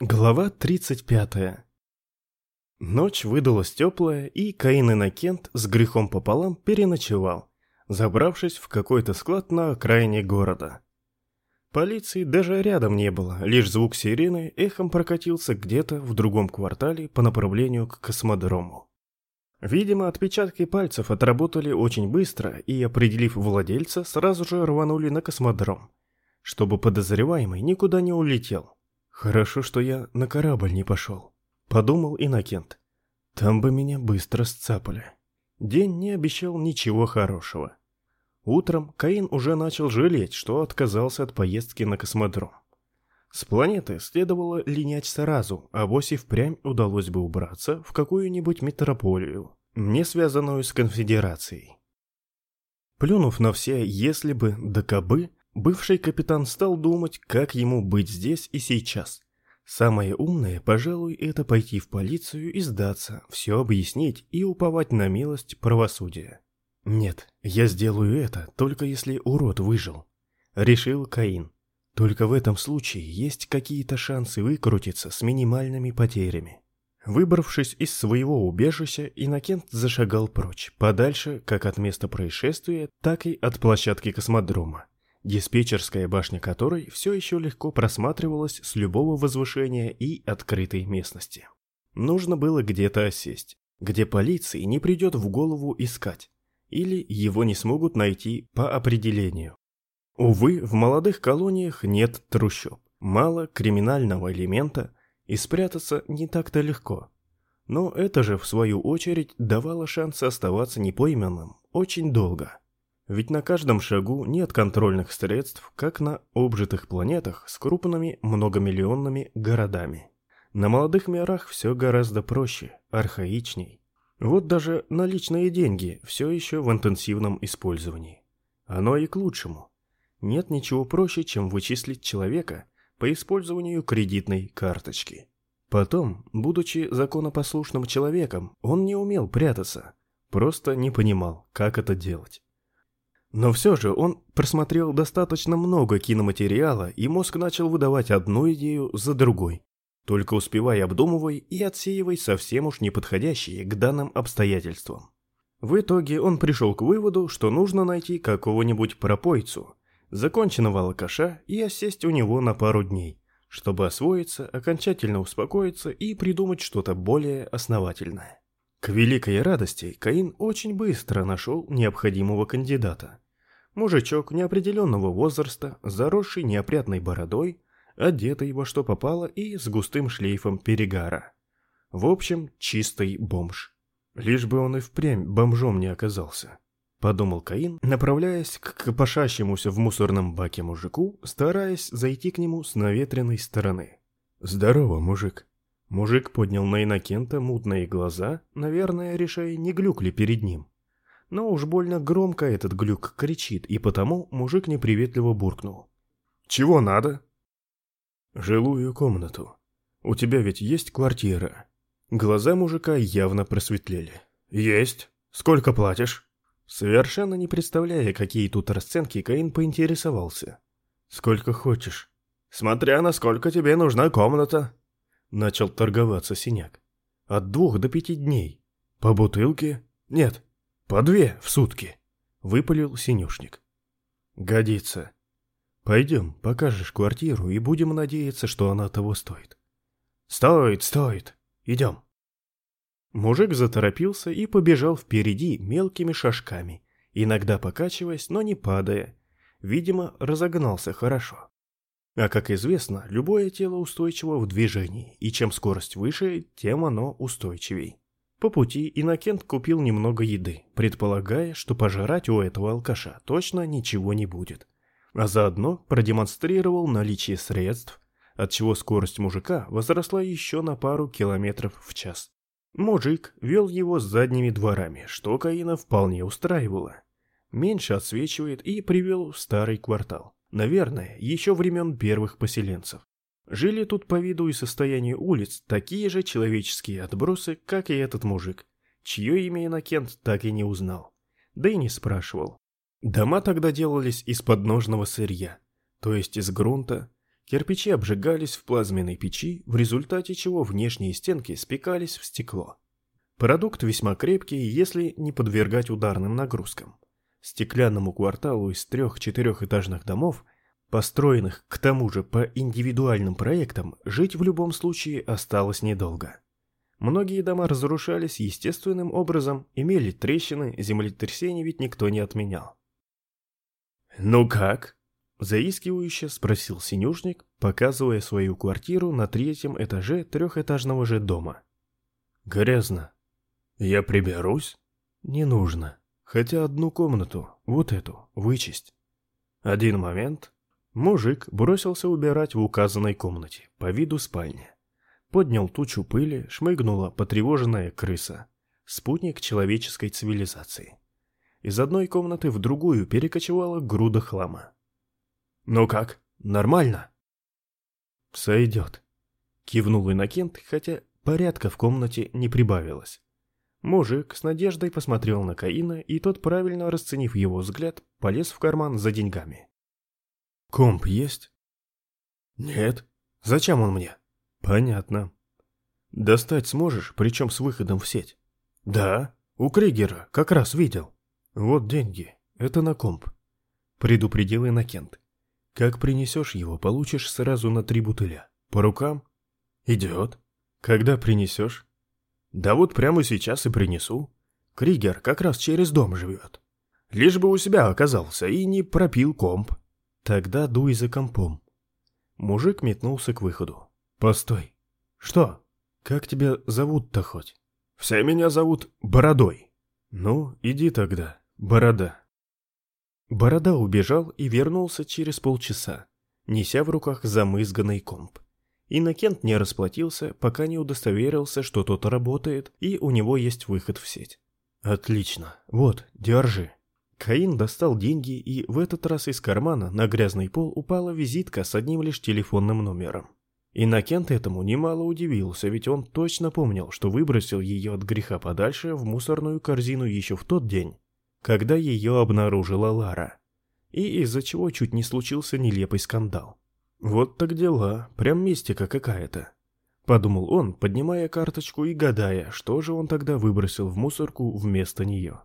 Глава 35. Ночь выдалась теплая, и Каин Иннокент с грехом пополам переночевал, забравшись в какой-то склад на окраине города. Полиции даже рядом не было, лишь звук сирены эхом прокатился где-то в другом квартале по направлению к космодрому. Видимо, отпечатки пальцев отработали очень быстро и, определив владельца, сразу же рванули на космодром, чтобы подозреваемый никуда не улетел. Хорошо, что я на корабль не пошел, подумал Иннокент. Там бы меня быстро сцапали. День не обещал ничего хорошего. Утром Каин уже начал жалеть, что отказался от поездки на космодром. С планеты следовало линять сразу, а и впрямь удалось бы убраться в какую-нибудь метрополию, не связанную с конфедерацией. Плюнув на все «если бы» да «кабы», Бывший капитан стал думать, как ему быть здесь и сейчас. Самое умное, пожалуй, это пойти в полицию и сдаться, все объяснить и уповать на милость правосудия. Нет, я сделаю это, только если урод выжил. Решил Каин. Только в этом случае есть какие-то шансы выкрутиться с минимальными потерями. Выбравшись из своего убежища, Иннокент зашагал прочь, подальше как от места происшествия, так и от площадки космодрома диспетчерская башня которой все еще легко просматривалась с любого возвышения и открытой местности. Нужно было где-то осесть, где полиции не придет в голову искать, или его не смогут найти по определению. Увы, в молодых колониях нет трущоб, мало криминального элемента, и спрятаться не так-то легко. Но это же, в свою очередь, давало шанс оставаться непойманным очень долго. Ведь на каждом шагу нет контрольных средств, как на обжитых планетах с крупными многомиллионными городами. На молодых мирах все гораздо проще, архаичней. Вот даже наличные деньги все еще в интенсивном использовании. Оно и к лучшему. Нет ничего проще, чем вычислить человека по использованию кредитной карточки. Потом, будучи законопослушным человеком, он не умел прятаться, просто не понимал, как это делать. Но все же он просмотрел достаточно много киноматериала, и мозг начал выдавать одну идею за другой, только успевая обдумывай и отсеивай совсем уж неподходящие к данным обстоятельствам. В итоге он пришел к выводу, что нужно найти какого-нибудь пропойцу, законченного алкаша и осесть у него на пару дней, чтобы освоиться, окончательно успокоиться и придумать что-то более основательное. К великой радости Каин очень быстро нашел необходимого кандидата. Мужичок неопределенного возраста, заросший неопрятной бородой, одетый во что попало и с густым шлейфом перегара. В общем, чистый бомж. Лишь бы он и впрямь бомжом не оказался. Подумал Каин, направляясь к копошащемуся в мусорном баке мужику, стараясь зайти к нему с наветренной стороны. «Здорово, мужик», Мужик поднял на Иннокента мутные глаза, наверное, решая, не глюк ли перед ним. Но уж больно громко этот глюк кричит, и потому мужик неприветливо буркнул. «Чего надо?» «Жилую комнату. У тебя ведь есть квартира?» Глаза мужика явно просветлели. «Есть. Сколько платишь?» Совершенно не представляя, какие тут расценки, Каин поинтересовался. «Сколько хочешь?» «Смотря на сколько тебе нужна комната», Начал торговаться синяк. От двух до пяти дней. По бутылке? Нет, по две в сутки. Выпалил синюшник. Годится. Пойдем, покажешь квартиру и будем надеяться, что она того стоит. Стоит, стоит. Идем. Мужик заторопился и побежал впереди мелкими шажками, иногда покачиваясь, но не падая. Видимо, разогнался хорошо. А как известно, любое тело устойчиво в движении, и чем скорость выше, тем оно устойчивей. По пути Иннокент купил немного еды, предполагая, что пожрать у этого алкаша точно ничего не будет. А заодно продемонстрировал наличие средств, отчего скорость мужика возросла еще на пару километров в час. Мужик вел его с задними дворами, что Каина вполне устраивало. Меньше отсвечивает и привел в старый квартал. Наверное, еще времен первых поселенцев. Жили тут по виду и состоянию улиц такие же человеческие отбросы, как и этот мужик, чье имя Иннокент так и не узнал. Да и не спрашивал. Дома тогда делались из подножного сырья, то есть из грунта. Кирпичи обжигались в плазменной печи, в результате чего внешние стенки спекались в стекло. Продукт весьма крепкий, если не подвергать ударным нагрузкам. Стеклянному кварталу из трех-четырехэтажных домов, построенных к тому же по индивидуальным проектам, жить в любом случае осталось недолго. Многие дома разрушались естественным образом, имели трещины, землетрясений ведь никто не отменял. «Ну как?» Заискивающе спросил синюшник, показывая свою квартиру на третьем этаже трехэтажного же дома. Грязно. Я приберусь? Не нужно. Хотя одну комнату, вот эту, вычесть. Один момент. Мужик бросился убирать в указанной комнате, по виду спальни. Поднял тучу пыли, шмыгнула потревоженная крыса. Спутник человеческой цивилизации. Из одной комнаты в другую перекочевала груда хлама. «Ну как, нормально?» «Сойдет», — кивнул Иннокент, хотя порядка в комнате не прибавилось. Мужик с надеждой посмотрел на Каина, и тот, правильно расценив его взгляд, полез в карман за деньгами. «Комп есть?» «Нет. Зачем он мне?» «Понятно. Достать сможешь, причем с выходом в сеть?» «Да. У Кригера, как раз видел. Вот деньги. Это на комп», — предупредил Иннокент. Как принесешь его, получишь сразу на три бутыля. По рукам? Идет. Когда принесешь? Да вот прямо сейчас и принесу. Кригер как раз через дом живет. Лишь бы у себя оказался и не пропил комп. Тогда дуй за компом. Мужик метнулся к выходу. Постой. Что? Как тебя зовут-то хоть? Все меня зовут Бородой. Ну, иди тогда, Борода. Борода убежал и вернулся через полчаса, неся в руках замызганный комп. Иннокент не расплатился, пока не удостоверился, что тот работает и у него есть выход в сеть. «Отлично. Вот, держи». Каин достал деньги, и в этот раз из кармана на грязный пол упала визитка с одним лишь телефонным номером. Иннокент этому немало удивился, ведь он точно помнил, что выбросил ее от греха подальше в мусорную корзину еще в тот день, когда ее обнаружила Лара, и из-за чего чуть не случился нелепый скандал. «Вот так дела, прям мистика какая-то», — подумал он, поднимая карточку и гадая, что же он тогда выбросил в мусорку вместо нее.